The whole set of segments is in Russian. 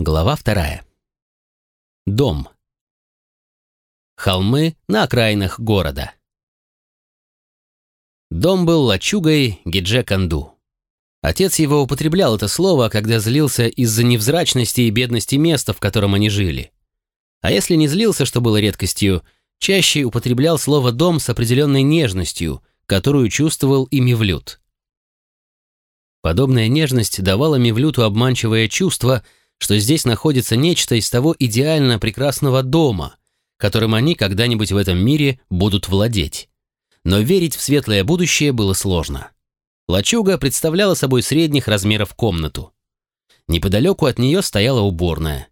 Глава вторая. Дом. Холмы на окраинах города. Дом был лачугой Гидже-Канду. Отец его употреблял это слово, когда злился из-за невзрачности и бедности места, в котором они жили. А если не злился, что было редкостью, чаще употреблял слово «дом» с определенной нежностью, которую чувствовал и Мивлют. Подобная нежность давала Мивлюту обманчивое чувство – что здесь находится нечто из того идеально прекрасного дома, которым они когда-нибудь в этом мире будут владеть. Но верить в светлое будущее было сложно. Лачуга представляла собой средних размеров комнату. Неподалеку от нее стояла уборная.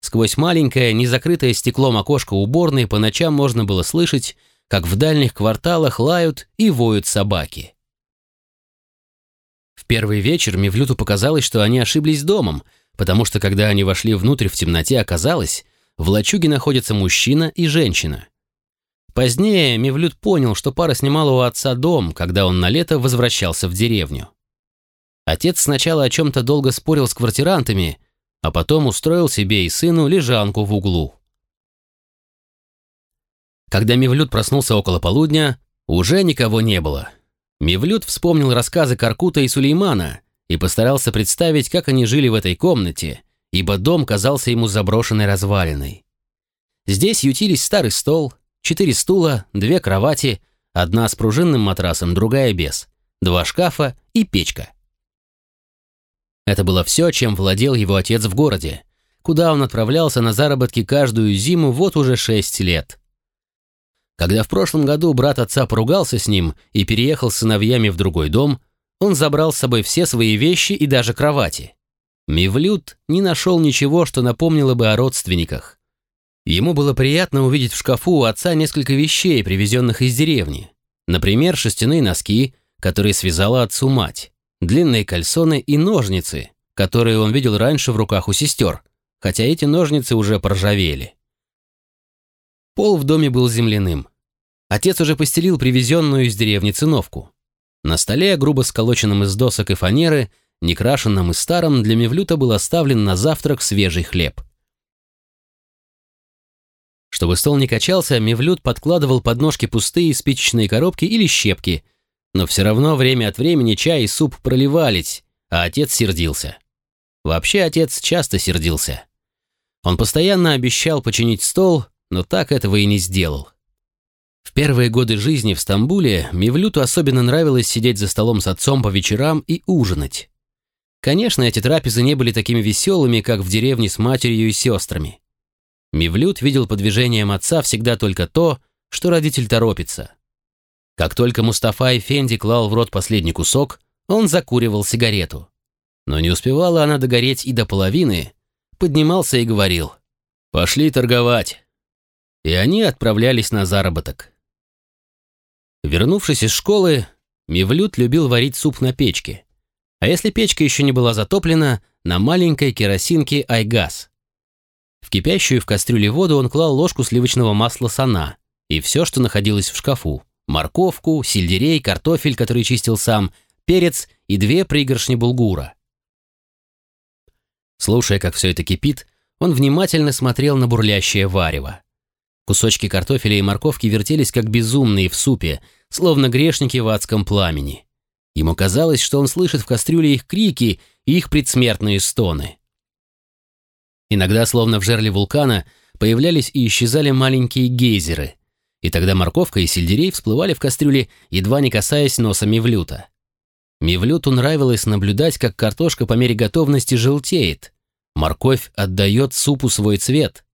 Сквозь маленькое, незакрытое стеклом окошко уборной по ночам можно было слышать, как в дальних кварталах лают и воют собаки. В первый вечер Мивлюту показалось, что они ошиблись домом — потому что когда они вошли внутрь в темноте, оказалось, в лачуге находятся мужчина и женщина. Позднее Мевлюд понял, что пара снимала у отца дом, когда он на лето возвращался в деревню. Отец сначала о чем-то долго спорил с квартирантами, а потом устроил себе и сыну лежанку в углу. Когда Мевлюд проснулся около полудня, уже никого не было. Мевлюд вспомнил рассказы Каркута и Сулеймана и постарался представить, как они жили в этой комнате, ибо дом казался ему заброшенной развалиной. Здесь ютились старый стол, четыре стула, две кровати, одна с пружинным матрасом, другая без, два шкафа и печка. Это было все, чем владел его отец в городе, куда он отправлялся на заработки каждую зиму вот уже шесть лет. Когда в прошлом году брат отца поругался с ним и переехал с сыновьями в другой дом, он забрал с собой все свои вещи и даже кровати. Мивлют не нашел ничего, что напомнило бы о родственниках. Ему было приятно увидеть в шкафу у отца несколько вещей, привезенных из деревни. Например, шерстяные носки, которые связала отцу мать, длинные кальсоны и ножницы, которые он видел раньше в руках у сестер, хотя эти ножницы уже поржавели. Пол в доме был земляным. Отец уже постелил привезенную из деревни циновку. На столе, грубо сколоченном из досок и фанеры, некрашенном и старом, для Мевлюта был оставлен на завтрак свежий хлеб. Чтобы стол не качался, Мевлют подкладывал под ножки пустые спичечные коробки или щепки, но все равно время от времени чай и суп проливались, а отец сердился. Вообще отец часто сердился. Он постоянно обещал починить стол, но так этого и не сделал. В первые годы жизни в Стамбуле Мивлюту особенно нравилось сидеть за столом с отцом по вечерам и ужинать. Конечно, эти трапезы не были такими веселыми, как в деревне с матерью и сестрами. Мивлют видел по движениям отца всегда только то, что родитель торопится. Как только Мустафа Эфенди клал в рот последний кусок, он закуривал сигарету. Но не успевала она догореть и до половины, поднимался и говорил «Пошли торговать» и они отправлялись на заработок. Вернувшись из школы, Мивлют любил варить суп на печке, а если печка еще не была затоплена, на маленькой керосинке айгаз. В кипящую в кастрюле воду он клал ложку сливочного масла сана и все, что находилось в шкафу, морковку, сельдерей, картофель, который чистил сам, перец и две пригоршни булгура. Слушая, как все это кипит, он внимательно смотрел на бурлящее варево. Кусочки картофеля и морковки вертелись как безумные в супе, словно грешники в адском пламени. Ему казалось, что он слышит в кастрюле их крики и их предсмертные стоны. Иногда, словно в жерле вулкана, появлялись и исчезали маленькие гейзеры, и тогда морковка и сельдерей всплывали в кастрюле, едва не касаясь носа Мевлюта. Мевлюту нравилось наблюдать, как картошка по мере готовности желтеет. Морковь отдает супу свой цвет,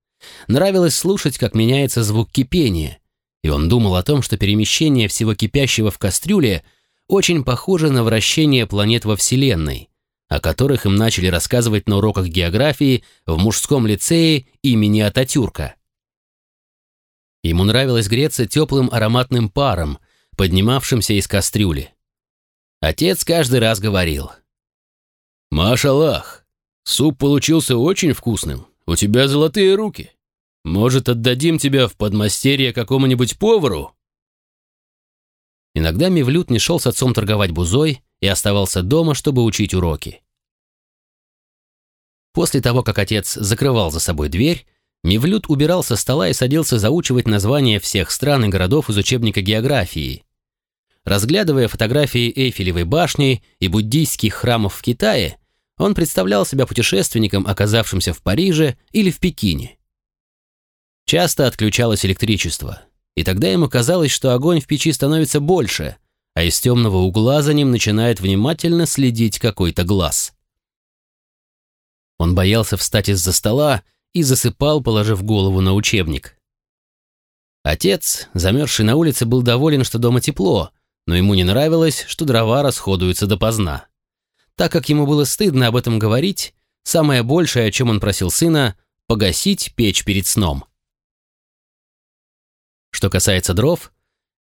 Нравилось слушать, как меняется звук кипения, и он думал о том, что перемещение всего кипящего в кастрюле очень похоже на вращение планет во Вселенной, о которых им начали рассказывать на уроках географии в мужском лицее имени Ататюрка. Ему нравилось греться теплым ароматным паром, поднимавшимся из кастрюли. Отец каждый раз говорил. «Машаллах, суп получился очень вкусным. У тебя золотые руки. Может, отдадим тебя в подмастерье какому-нибудь повару?» Иногда Мивлют не шел с отцом торговать бузой и оставался дома, чтобы учить уроки. После того, как отец закрывал за собой дверь, Мивлют убирал со стола и садился заучивать названия всех стран и городов из учебника географии. Разглядывая фотографии Эйфелевой башни и буддийских храмов в Китае, он представлял себя путешественником, оказавшимся в Париже или в Пекине. Часто отключалось электричество, и тогда ему казалось, что огонь в печи становится больше, а из темного угла за ним начинает внимательно следить какой-то глаз. Он боялся встать из-за стола и засыпал, положив голову на учебник. Отец, замерзший на улице, был доволен, что дома тепло, но ему не нравилось, что дрова расходуются допоздна. Так как ему было стыдно об этом говорить, самое большее, о чем он просил сына, погасить печь перед сном. Что касается дров,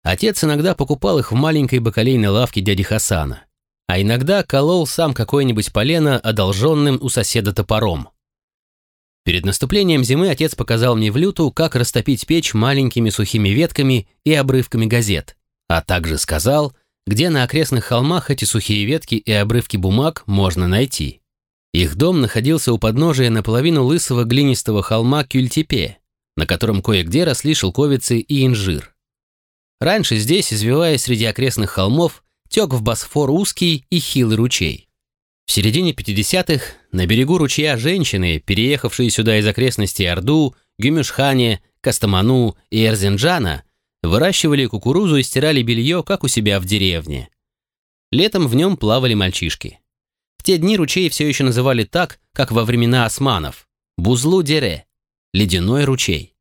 отец иногда покупал их в маленькой бакалейной лавке дяди Хасана, а иногда колол сам какое-нибудь полено, одолженным у соседа топором. Перед наступлением зимы отец показал мне в люту, как растопить печь маленькими сухими ветками и обрывками газет, а также сказал, где на окрестных холмах эти сухие ветки и обрывки бумаг можно найти. Их дом находился у подножия наполовину лысого глинистого холма Кюльтепе, на котором кое-где росли шелковицы и инжир. Раньше здесь, извиваясь среди окрестных холмов, тек в Босфор узкий и хилый ручей. В середине 50-х на берегу ручья женщины, переехавшие сюда из окрестностей Орду, Гюмюшхане, Кастаману и Эрзинджана, выращивали кукурузу и стирали белье, как у себя в деревне. Летом в нем плавали мальчишки. В те дни ручей все еще называли так, как во времена османов – Бузлу-Дере – ледяной ручей.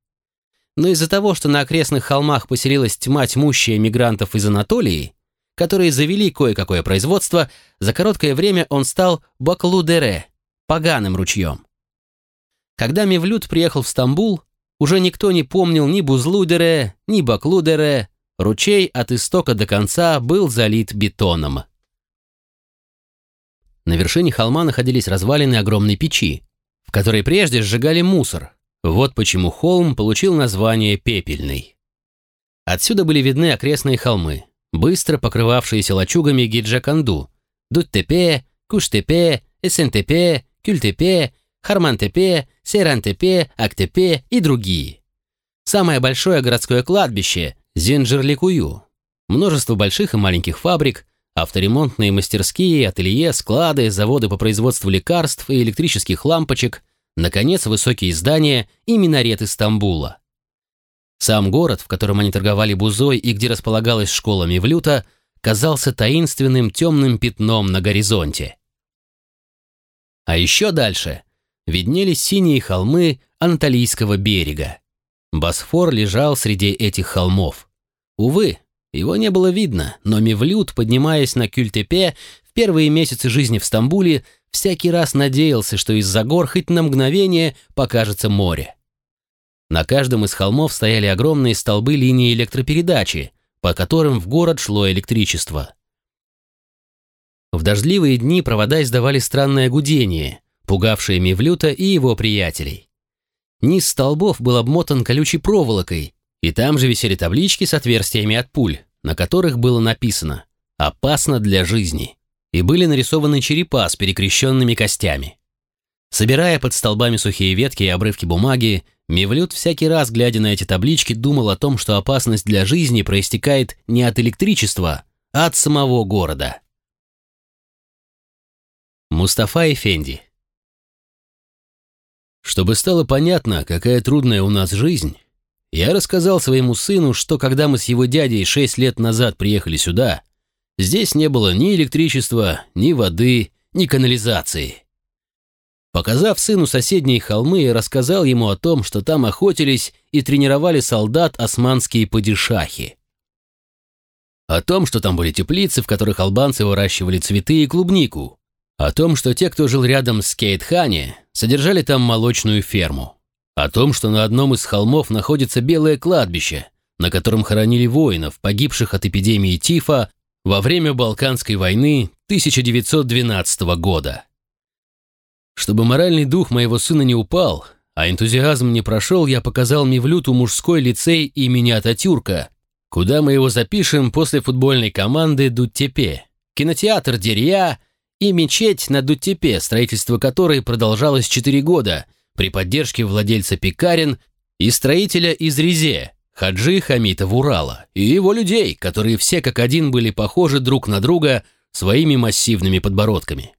Но из-за того, что на окрестных холмах поселилась тьма тьмущая мигрантов из Анатолии, которые завели кое-какое производство, за короткое время он стал Баклудере, поганым ручьем. Когда Мевлюд приехал в Стамбул, уже никто не помнил ни Бузлудере, ни Баклудере, ручей от истока до конца был залит бетоном. На вершине холма находились развалины огромной печи, в которой прежде сжигали мусор. Вот почему холм получил название Пепельный. Отсюда были видны окрестные холмы, быстро покрывавшиеся лачугами Гиджаканду, Дуттепе, Куштепе, Эсентепе, Кюльтепе, Хармантепе, Сейрантепе, Актепе и другие. Самое большое городское кладбище – Зинджерликую. Множество больших и маленьких фабрик, авторемонтные мастерские, ателье, склады, заводы по производству лекарств и электрических лампочек, наконец, высокие здания и минареты Стамбула. Сам город, в котором они торговали бузой и где располагалась школа Мевлюта, казался таинственным темным пятном на горизонте. А еще дальше виднелись синие холмы Анатолийского берега. Босфор лежал среди этих холмов. Увы, его не было видно, но Мевлют, поднимаясь на Кюльтепе, в первые месяцы жизни в Стамбуле, всякий раз надеялся, что из-за гор хоть на мгновение покажется море. На каждом из холмов стояли огромные столбы линии электропередачи, по которым в город шло электричество. В дождливые дни провода издавали странное гудение, пугавшее Мивлюта и его приятелей. Низ столбов был обмотан колючей проволокой, и там же висели таблички с отверстиями от пуль, на которых было написано «Опасно для жизни», и были нарисованы черепа с перекрещенными костями. Собирая под столбами сухие ветки и обрывки бумаги, Мевлюд всякий раз, глядя на эти таблички, думал о том, что опасность для жизни проистекает не от электричества, а от самого города. Мустафа Эфенди Чтобы стало понятно, какая трудная у нас жизнь, я рассказал своему сыну, что когда мы с его дядей шесть лет назад приехали сюда, здесь не было ни электричества, ни воды, ни канализации. Показав сыну соседние холмы, я рассказал ему о том, что там охотились и тренировали солдат османские падишахи. О том, что там были теплицы, в которых албанцы выращивали цветы и клубнику. О том, что те, кто жил рядом с Кейтхане, содержали там молочную ферму. О том, что на одном из холмов находится белое кладбище, на котором хоронили воинов, погибших от эпидемии тифа во время Балканской войны 1912 года. Чтобы моральный дух моего сына не упал, а энтузиазм не прошел, я показал Мивлюту мужской лицей имени Ататюрка, куда мы его запишем после футбольной команды Дуттепе, кинотеатр Дерья и мечеть на Дуттепе, строительство которой продолжалось четыре года при поддержке владельца Пекарин и строителя из Резе, Хаджи Хамита Вурала, и его людей, которые все как один были похожи друг на друга своими массивными подбородками.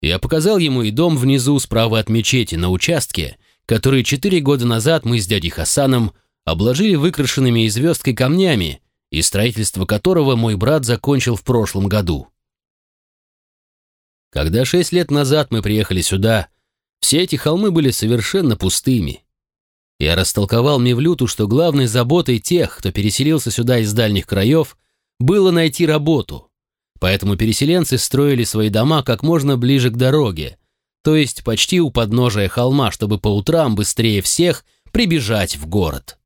Я показал ему и дом внизу справа от мечети на участке, который четыре года назад мы с дядей Хасаном обложили выкрашенными и звездкой камнями, и строительство которого мой брат закончил в прошлом году. Когда шесть лет назад мы приехали сюда, все эти холмы были совершенно пустыми. Я растолковал Мевлюту, что главной заботой тех, кто переселился сюда из дальних краев, было найти работу. Поэтому переселенцы строили свои дома как можно ближе к дороге, то есть почти у подножия холма, чтобы по утрам быстрее всех прибежать в город.